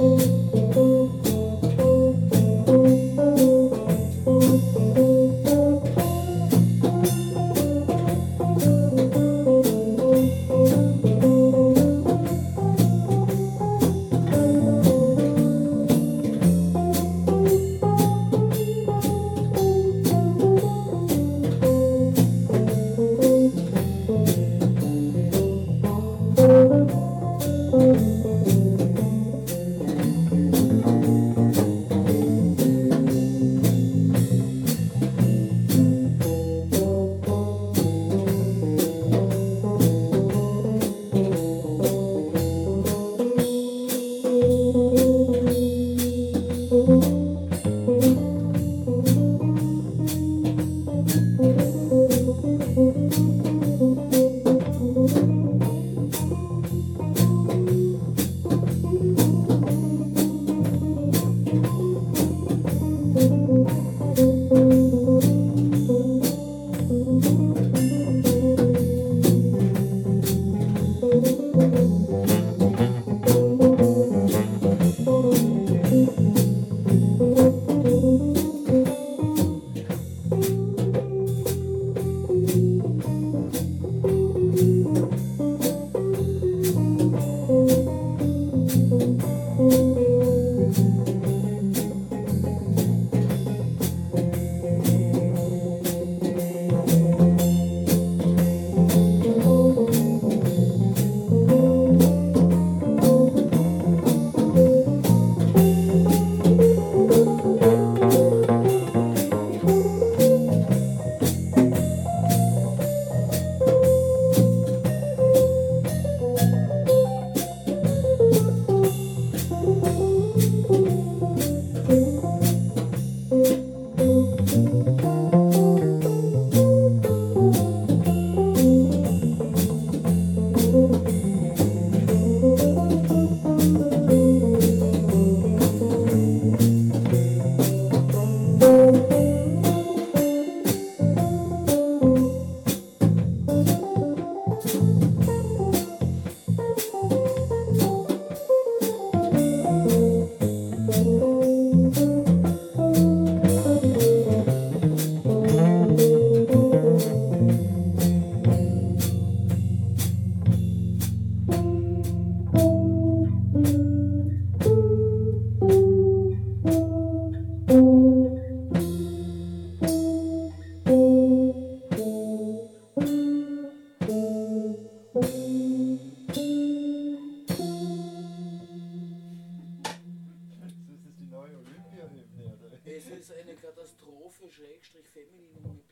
Oh, oh, oh. Es ist eine Katastrophe, Schrägstrich, feminin